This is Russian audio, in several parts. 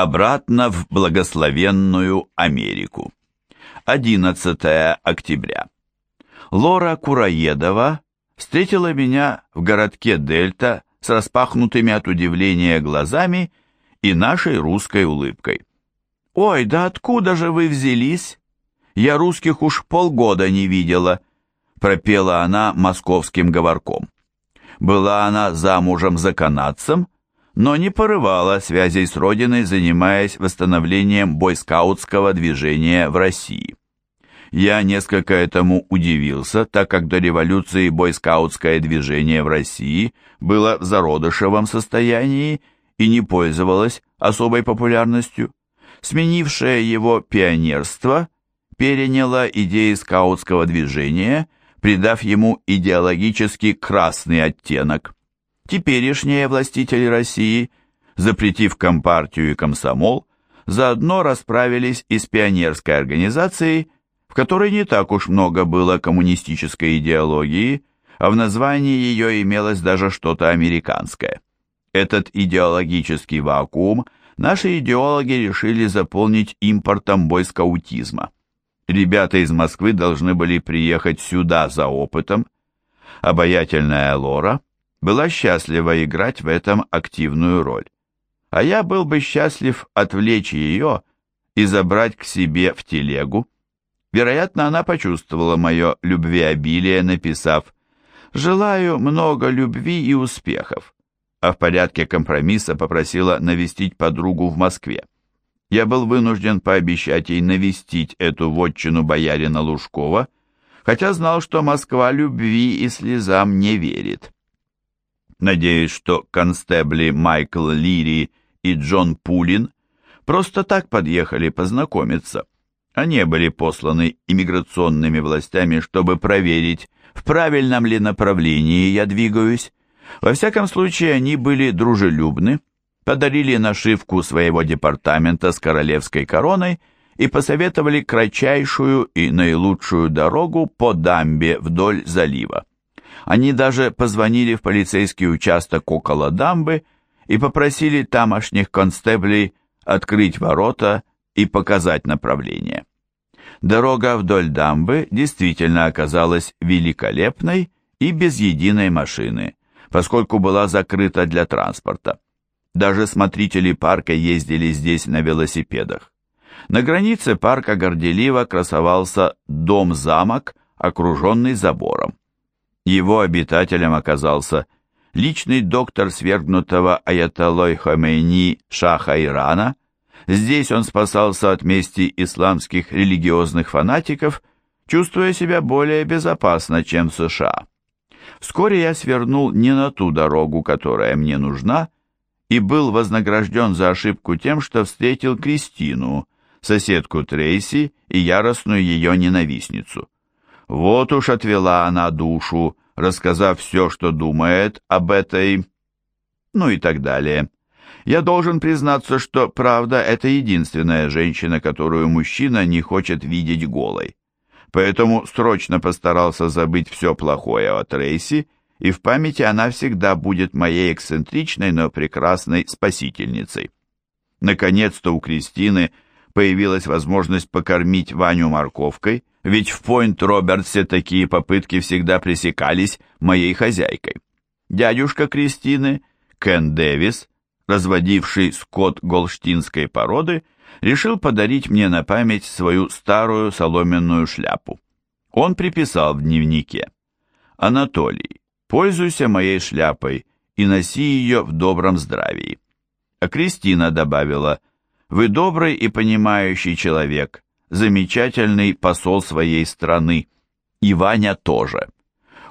Обратно в благословенную Америку. 11 октября. Лора Кураедова встретила меня в городке Дельта с распахнутыми от удивления глазами и нашей русской улыбкой. «Ой, да откуда же вы взялись? Я русских уж полгода не видела», пропела она московским говорком. Была она замужем за канадцем, но не порывала связей с родиной, занимаясь восстановлением бойскаутского движения в России. Я несколько этому удивился, так как до революции бойскаутское движение в России было в зародышевом состоянии и не пользовалось особой популярностью. Сменившее его пионерство переняло идеи скаутского движения, придав ему идеологически красный оттенок. Теперешние властители России, запретив компартию и комсомол, заодно расправились и с пионерской организацией, в которой не так уж много было коммунистической идеологии, а в названии ее имелось даже что-то американское. Этот идеологический вакуум наши идеологи решили заполнить импортом бойскаутизма. Ребята из Москвы должны были приехать сюда за опытом. Обаятельная Лора была счастлива играть в этом активную роль. А я был бы счастлив отвлечь ее и забрать к себе в телегу. Вероятно, она почувствовала мое любвеобилие, написав «Желаю много любви и успехов», а в порядке компромисса попросила навестить подругу в Москве. Я был вынужден пообещать ей навестить эту вотчину боярина Лужкова, хотя знал, что Москва любви и слезам не верит. Надеюсь, что констебли Майкл Лири и Джон Пулин просто так подъехали познакомиться, не были посланы иммиграционными властями, чтобы проверить, в правильном ли направлении я двигаюсь. Во всяком случае, они были дружелюбны, подарили нашивку своего департамента с королевской короной и посоветовали кратчайшую и наилучшую дорогу по дамбе вдоль залива. Они даже позвонили в полицейский участок около дамбы и попросили тамошних констеблей открыть ворота и показать направление. Дорога вдоль дамбы действительно оказалась великолепной и без единой машины, поскольку была закрыта для транспорта. Даже смотрители парка ездили здесь на велосипедах. На границе парка горделиво красовался дом-замок, окруженный забором. Его обитателем оказался личный доктор свергнутого аятолой Хомейни Шаха Ирана. Здесь он спасался от мести исламских религиозных фанатиков, чувствуя себя более безопасно, чем в США. Вскоре я свернул не на ту дорогу, которая мне нужна, и был вознагражден за ошибку тем, что встретил Кристину, соседку Трейси и яростную ее ненавистницу. Вот уж отвела она душу, рассказав все, что думает об этой... ну и так далее. Я должен признаться, что правда это единственная женщина, которую мужчина не хочет видеть голой. Поэтому срочно постарался забыть все плохое о Трейси, и в памяти она всегда будет моей эксцентричной, но прекрасной спасительницей. Наконец-то у Кристины появилась возможность покормить Ваню морковкой, ведь в Пойнт-Робертсе такие попытки всегда пресекались моей хозяйкой. Дядюшка Кристины, Кен Дэвис, разводивший скот голштинской породы, решил подарить мне на память свою старую соломенную шляпу. Он приписал в дневнике. «Анатолий, пользуйся моей шляпой и носи ее в добром здравии». А Кристина добавила, «Вы добрый и понимающий человек, замечательный посол своей страны. И Ваня тоже.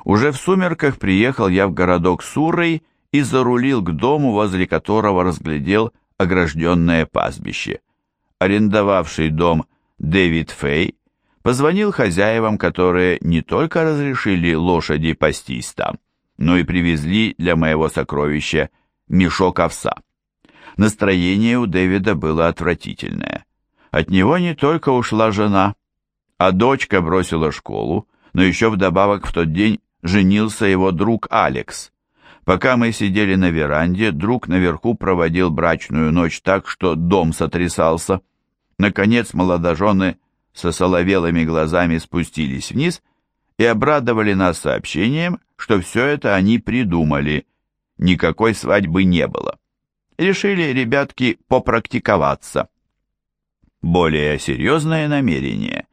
Уже в сумерках приехал я в городок Сурой и зарулил к дому, возле которого разглядел огражденное пастбище. Арендовавший дом Дэвид Фей позвонил хозяевам, которые не только разрешили лошади пастись там, но и привезли для моего сокровища мешок овса. Настроение у Дэвида было отвратительное. От него не только ушла жена, а дочка бросила школу, но еще вдобавок в тот день женился его друг Алекс. Пока мы сидели на веранде, друг наверху проводил брачную ночь так, что дом сотрясался. Наконец молодожены со соловелыми глазами спустились вниз и обрадовали нас сообщением, что все это они придумали. Никакой свадьбы не было. Решили ребятки попрактиковаться. Более серьезные намерения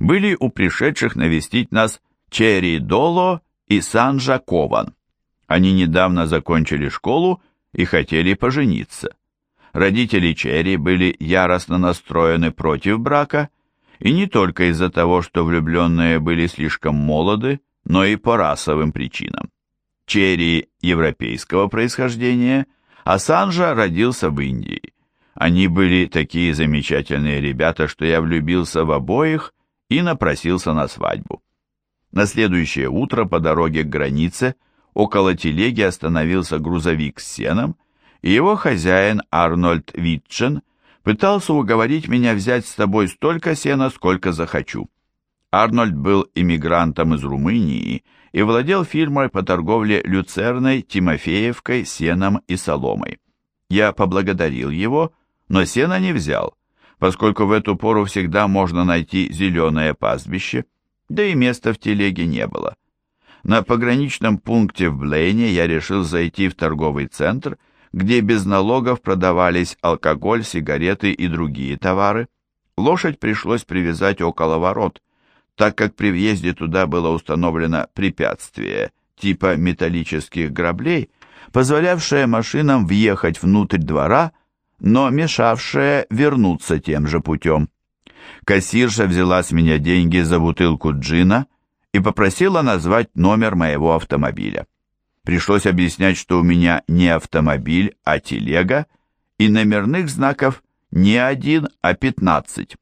были у пришедших навестить нас Черри Доло и Санжа Кован. Они недавно закончили школу и хотели пожениться. Родители Черри были яростно настроены против брака, и не только из-за того, что влюбленные были слишком молоды, но и по расовым причинам. Черри европейского происхождения, а Санжа родился в Индии. Они были такие замечательные ребята, что я влюбился в обоих и напросился на свадьбу. На следующее утро по дороге к границе около телеги остановился грузовик с сеном, и его хозяин Арнольд Витчен пытался уговорить меня взять с тобой столько сена, сколько захочу. Арнольд был иммигрантом из Румынии и владел фирмой по торговле люцерной, тимофеевкой, сеном и соломой. Я поблагодарил его, но сена не взял, поскольку в эту пору всегда можно найти зеленое пастбище, да и места в телеге не было. На пограничном пункте в Блейне я решил зайти в торговый центр, где без налогов продавались алкоголь, сигареты и другие товары. Лошадь пришлось привязать около ворот, так как при въезде туда было установлено препятствие типа металлических граблей, позволявшее машинам въехать внутрь двора но мешавшая вернуться тем же путем. Кассирша взяла с меня деньги за бутылку джина и попросила назвать номер моего автомобиля. Пришлось объяснять, что у меня не автомобиль, а телега, и номерных знаков не один, а пятнадцать.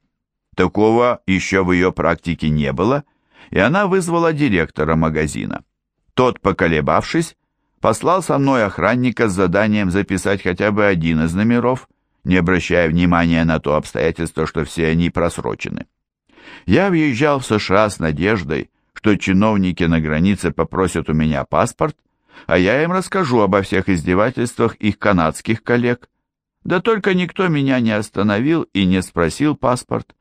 Такого еще в ее практике не было, и она вызвала директора магазина. Тот, поколебавшись, послал со мной охранника с заданием записать хотя бы один из номеров, не обращая внимания на то обстоятельство, что все они просрочены. Я въезжал в США с надеждой, что чиновники на границе попросят у меня паспорт, а я им расскажу обо всех издевательствах их канадских коллег. Да только никто меня не остановил и не спросил паспорт.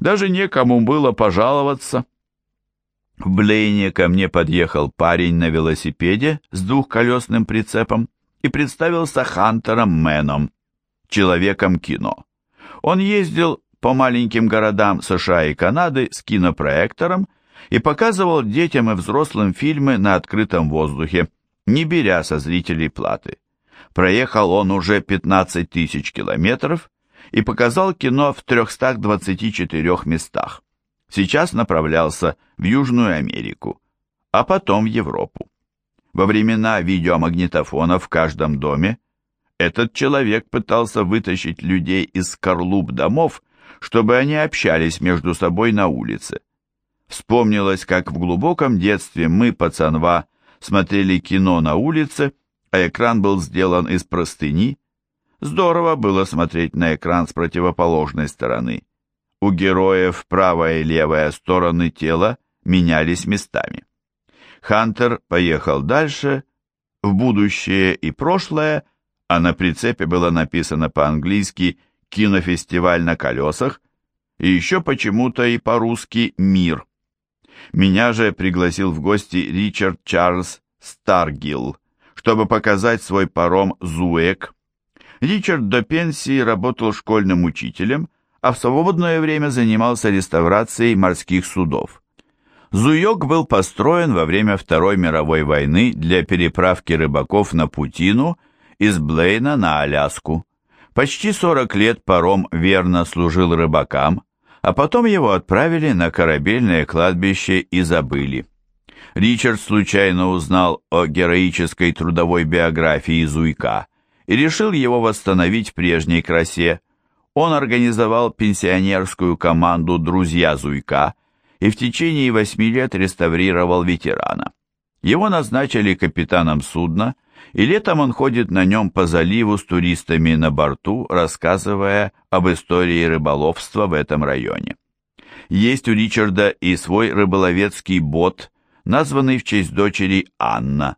Даже некому было пожаловаться. В Блейне ко мне подъехал парень на велосипеде с двухколесным прицепом и представился Хантером Мэном, человеком кино. Он ездил по маленьким городам США и Канады с кинопроектором и показывал детям и взрослым фильмы на открытом воздухе, не беря со зрителей платы. Проехал он уже 15 тысяч километров и показал кино в 324 местах сейчас направлялся в Южную Америку, а потом в Европу. Во времена видеомагнитофона в каждом доме этот человек пытался вытащить людей из скорлуп домов, чтобы они общались между собой на улице. Вспомнилось, как в глубоком детстве мы, пацанва, смотрели кино на улице, а экран был сделан из простыни. Здорово было смотреть на экран с противоположной стороны у героев правая и левая стороны тела менялись местами. Хантер поехал дальше, в будущее и прошлое, а на прицепе было написано по-английски «Кинофестиваль на колесах» и еще почему-то и по-русски «Мир». Меня же пригласил в гости Ричард Чарльз Старгилл, чтобы показать свой паром «Зуэк». Ричард до пенсии работал школьным учителем, а в свободное время занимался реставрацией морских судов. Зуёк был построен во время Второй мировой войны для переправки рыбаков на Путину из Блейна на Аляску. Почти 40 лет паром верно служил рыбакам, а потом его отправили на корабельное кладбище и забыли. Ричард случайно узнал о героической трудовой биографии Зуйка и решил его восстановить в прежней красе, он организовал пенсионерскую команду «Друзья Зуйка» и в течение восьми лет реставрировал ветерана. Его назначили капитаном судна, и летом он ходит на нем по заливу с туристами на борту, рассказывая об истории рыболовства в этом районе. Есть у Ричарда и свой рыболовецкий бот, названный в честь дочери Анна.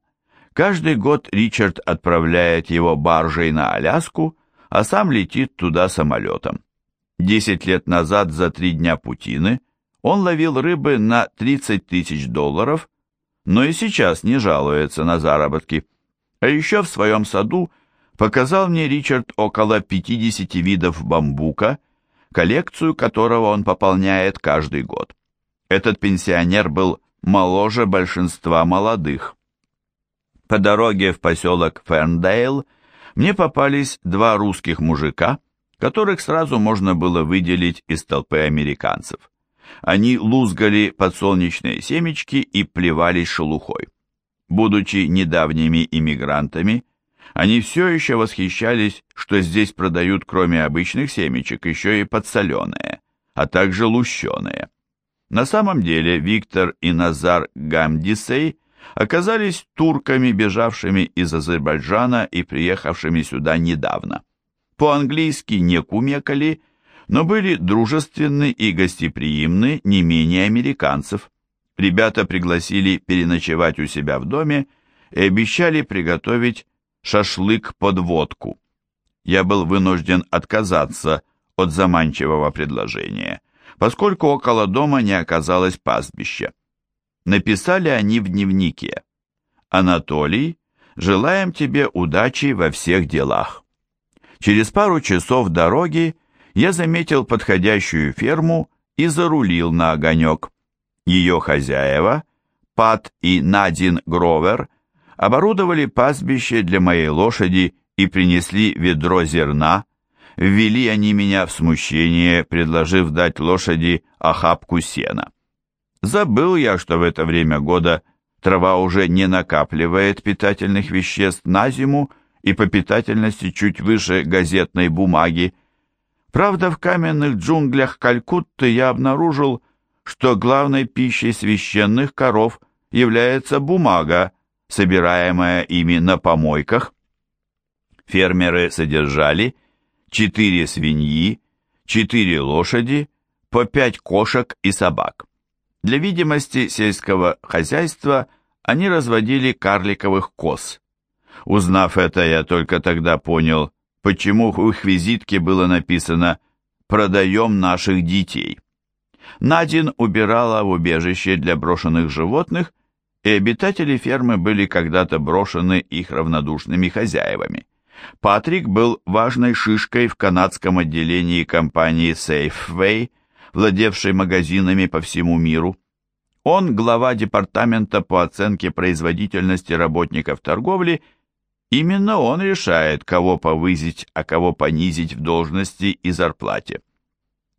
Каждый год Ричард отправляет его баржей на Аляску, а сам летит туда самолетом. Десять лет назад за три дня путины он ловил рыбы на 30 тысяч долларов, но и сейчас не жалуется на заработки. А еще в своем саду показал мне Ричард около 50 видов бамбука, коллекцию которого он пополняет каждый год. Этот пенсионер был моложе большинства молодых. По дороге в поселок Ферндейл мне попались два русских мужика, которых сразу можно было выделить из толпы американцев. Они лузгали подсолнечные семечки и плевались шелухой. Будучи недавними иммигрантами, они все еще восхищались, что здесь продают кроме обычных семечек еще и подсоленые, а также лущеные. На самом деле Виктор и Назар Гамдисей оказались турками, бежавшими из Азербайджана и приехавшими сюда недавно. По-английски не кумекали, но были дружественны и гостеприимны не менее американцев. Ребята пригласили переночевать у себя в доме и обещали приготовить шашлык под водку. Я был вынужден отказаться от заманчивого предложения, поскольку около дома не оказалось пастбища. Написали они в дневнике. «Анатолий, желаем тебе удачи во всех делах». Через пару часов дороги я заметил подходящую ферму и зарулил на огонек. Ее хозяева, Пат и Надин Гровер, оборудовали пастбище для моей лошади и принесли ведро зерна. Ввели они меня в смущение, предложив дать лошади охапку сена. Забыл я, что в это время года трава уже не накапливает питательных веществ на зиму и по питательности чуть выше газетной бумаги. Правда, в каменных джунглях Калькутты я обнаружил, что главной пищей священных коров является бумага, собираемая ими на помойках. Фермеры содержали четыре свиньи, четыре лошади, по пять кошек и собак. Для видимости сельского хозяйства они разводили карликовых коз. Узнав это, я только тогда понял, почему в их визитке было написано «Продаем наших детей». Надин убирала в убежище для брошенных животных, и обитатели фермы были когда-то брошены их равнодушными хозяевами. Патрик был важной шишкой в канадском отделении компании Safeway – владевший магазинами по всему миру. Он глава департамента по оценке производительности работников торговли. Именно он решает, кого повысить, а кого понизить в должности и зарплате.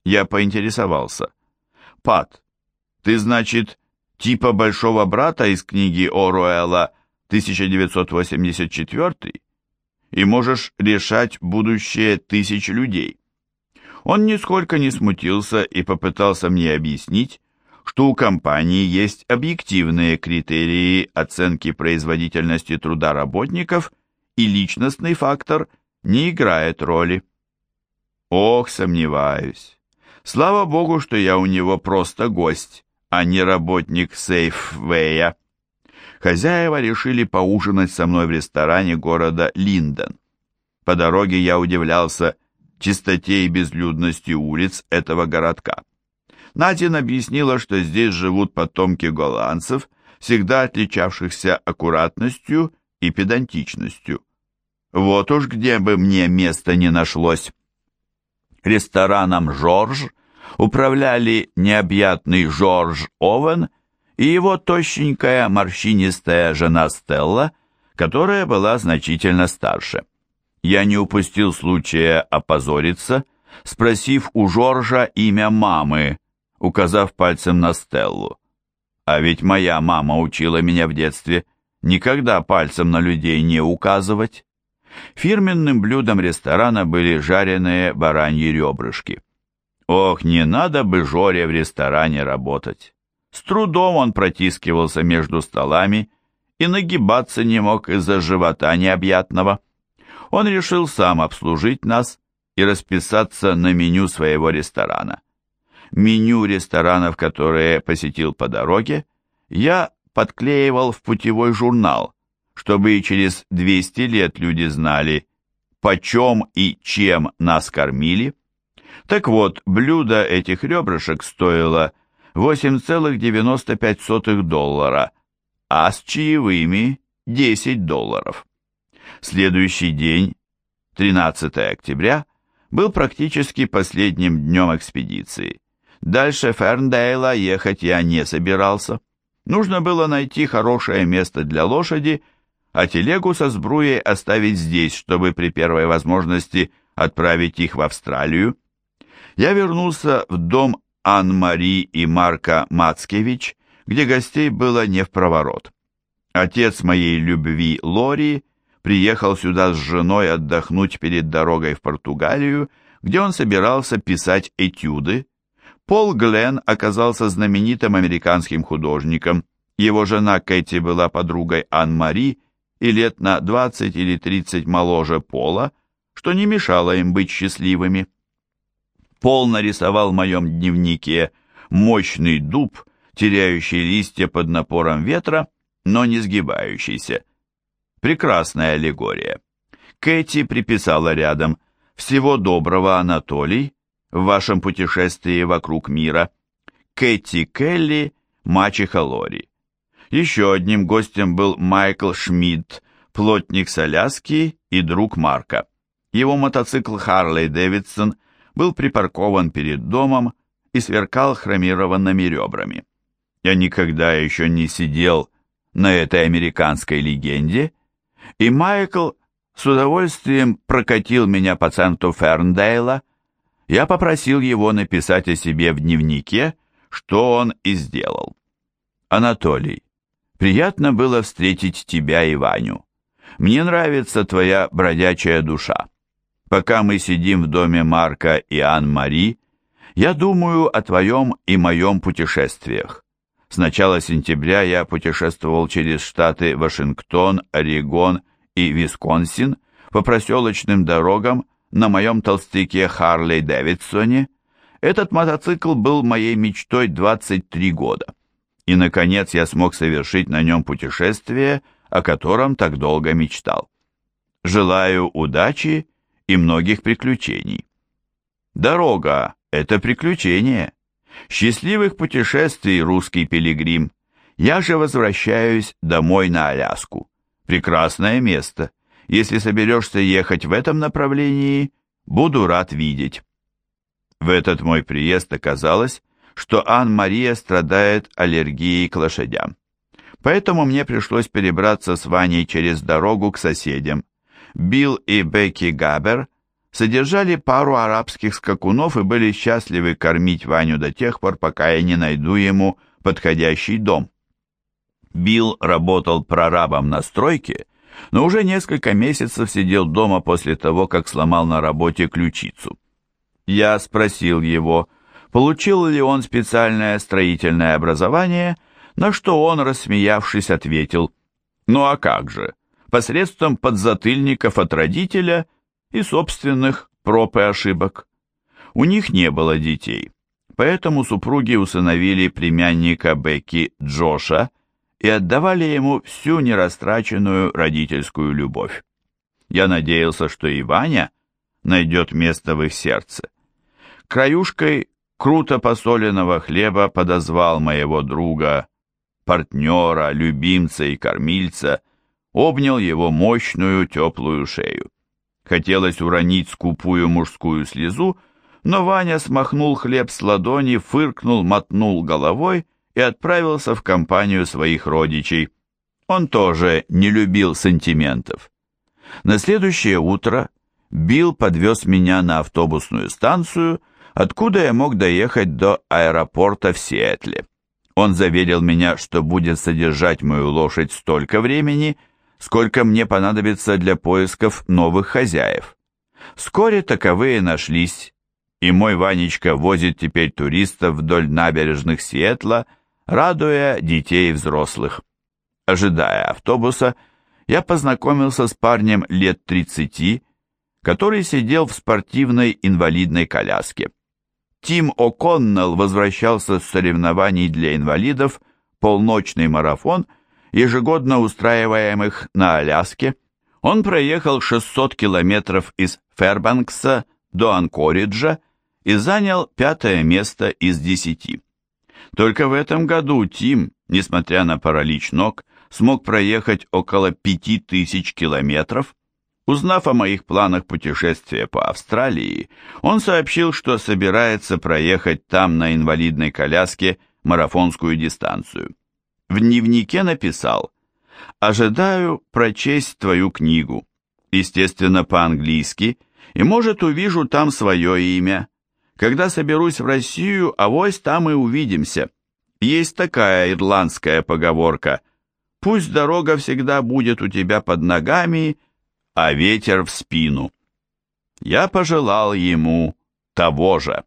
Я поинтересовался. «Пат, ты, значит, типа большого брата из книги Оруэлла 1984 и можешь решать будущее тысяч людей?» Он нисколько не смутился и попытался мне объяснить, что у компании есть объективные критерии оценки производительности труда работников и личностный фактор не играет роли. Ох, сомневаюсь. Слава богу, что я у него просто гость, а не работник Сейфвея. Хозяева решили поужинать со мной в ресторане города Линдон. По дороге я удивлялся, чистоте и безлюдности улиц этого городка. Надин объяснила, что здесь живут потомки голландцев, всегда отличавшихся аккуратностью и педантичностью. Вот уж где бы мне места не нашлось. Рестораном «Жорж» управляли необъятный Жорж Овен и его тощенькая морщинистая жена Стелла, которая была значительно старше. Я не упустил случая опозориться, спросив у Жоржа имя мамы, указав пальцем на Стеллу. А ведь моя мама учила меня в детстве никогда пальцем на людей не указывать. Фирменным блюдом ресторана были жареные бараньи ребрышки. Ох, не надо бы Жоре в ресторане работать. С трудом он протискивался между столами и нагибаться не мог из-за живота необъятного он решил сам обслужить нас и расписаться на меню своего ресторана. Меню ресторанов, которые посетил по дороге, я подклеивал в путевой журнал, чтобы и через 200 лет люди знали, почем и чем нас кормили. Так вот, блюдо этих ребрышек стоило 8,95 доллара, а с чаевыми 10 долларов. Следующий день, 13 октября, был практически последним днем экспедиции. Дальше Ферндейла ехать я не собирался. Нужно было найти хорошее место для лошади, а телегу со сбруей оставить здесь, чтобы при первой возможности отправить их в Австралию. Я вернулся в дом Ан-Мари и Марка Мацкевич, где гостей было не в проворот. Отец моей любви Лори приехал сюда с женой отдохнуть перед дорогой в Португалию, где он собирался писать этюды, Пол Гленн оказался знаменитым американским художником. Его жена Кэти была подругой Ан-Мари и лет на 20 или 30 моложе Пола, что не мешало им быть счастливыми. Пол нарисовал в моем дневнике мощный дуб, теряющий листья под напором ветра, но не сгибающийся. Прекрасная аллегория. Кэти приписала рядом «Всего доброго, Анатолий», в вашем путешествии вокруг мира. Кэти Келли, мачеха Лори. Еще одним гостем был Майкл Шмидт, плотник с Аляски и друг Марка. Его мотоцикл Харлей Дэвидсон был припаркован перед домом и сверкал хромированными ребрами. Я никогда еще не сидел на этой американской легенде, и Майкл с удовольствием прокатил меня по центру Ферндейла, я попросил его написать о себе в дневнике, что он и сделал. Анатолий, приятно было встретить тебя и Ваню. Мне нравится твоя бродячая душа. Пока мы сидим в доме Марка и Ан-Мари, я думаю о твоем и моем путешествиях. С начала сентября я путешествовал через штаты Вашингтон, Орегон и Висконсин по проселочным дорогам, на моем толстяке Харлей Дэвидсоне, этот мотоцикл был моей мечтой 23 года. И, наконец, я смог совершить на нем путешествие, о котором так долго мечтал. Желаю удачи и многих приключений. Дорога — это приключение. Счастливых путешествий, русский пилигрим. Я же возвращаюсь домой на Аляску. Прекрасное место. Если соберешься ехать в этом направлении, буду рад видеть. В этот мой приезд оказалось, что Ан-Мария страдает аллергией к лошадям. Поэтому мне пришлось перебраться с Ваней через дорогу к соседям. Билл и Бекки Габер содержали пару арабских скакунов и были счастливы кормить Ваню до тех пор, пока я не найду ему подходящий дом. Билл работал прорабом на стройке но уже несколько месяцев сидел дома после того, как сломал на работе ключицу. Я спросил его, получил ли он специальное строительное образование, на что он, рассмеявшись, ответил, «Ну а как же, посредством подзатыльников от родителя и собственных проб и ошибок». У них не было детей, поэтому супруги усыновили племянника Бекки Джоша, и отдавали ему всю нерастраченную родительскую любовь. Я надеялся, что и Ваня найдет место в их сердце. Краюшкой круто посоленного хлеба подозвал моего друга, партнера, любимца и кормильца, обнял его мощную теплую шею. Хотелось уронить скупую мужскую слезу, но Ваня смахнул хлеб с ладони, фыркнул, мотнул головой и отправился в компанию своих родичей. Он тоже не любил сантиментов. На следующее утро Билл подвез меня на автобусную станцию, откуда я мог доехать до аэропорта в Сиэтле. Он заверил меня, что будет содержать мою лошадь столько времени, сколько мне понадобится для поисков новых хозяев. Вскоре таковые нашлись, и мой Ванечка возит теперь туристов вдоль набережных Сиэтла, радуя детей и взрослых. Ожидая автобуса, я познакомился с парнем лет 30, который сидел в спортивной инвалидной коляске. Тим О'Коннелл возвращался с соревнований для инвалидов, полночный марафон, ежегодно устраиваемых на Аляске, он проехал 600 километров из Фербанкса до Анкориджа и занял пятое место из десяти. Только в этом году Тим, несмотря на паралич ног, смог проехать около 5000 километров. Узнав о моих планах путешествия по Австралии, он сообщил, что собирается проехать там на инвалидной коляске марафонскую дистанцию. В дневнике написал «Ожидаю прочесть твою книгу, естественно, по-английски, и, может, увижу там свое имя. Когда соберусь в Россию, авось там и увидимся. Есть такая ирландская поговорка «Пусть дорога всегда будет у тебя под ногами, а ветер в спину». Я пожелал ему того же.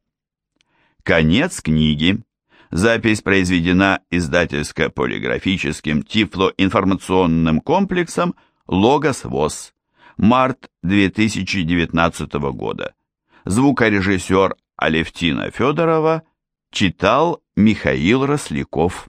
Конец книги. Запись произведена издательско-полиграфическим тифлоинформационным комплексом «Логос ВОЗ». Март 2019 года. Звукорежиссер Алевтина Федорова читал Михаил Росляков.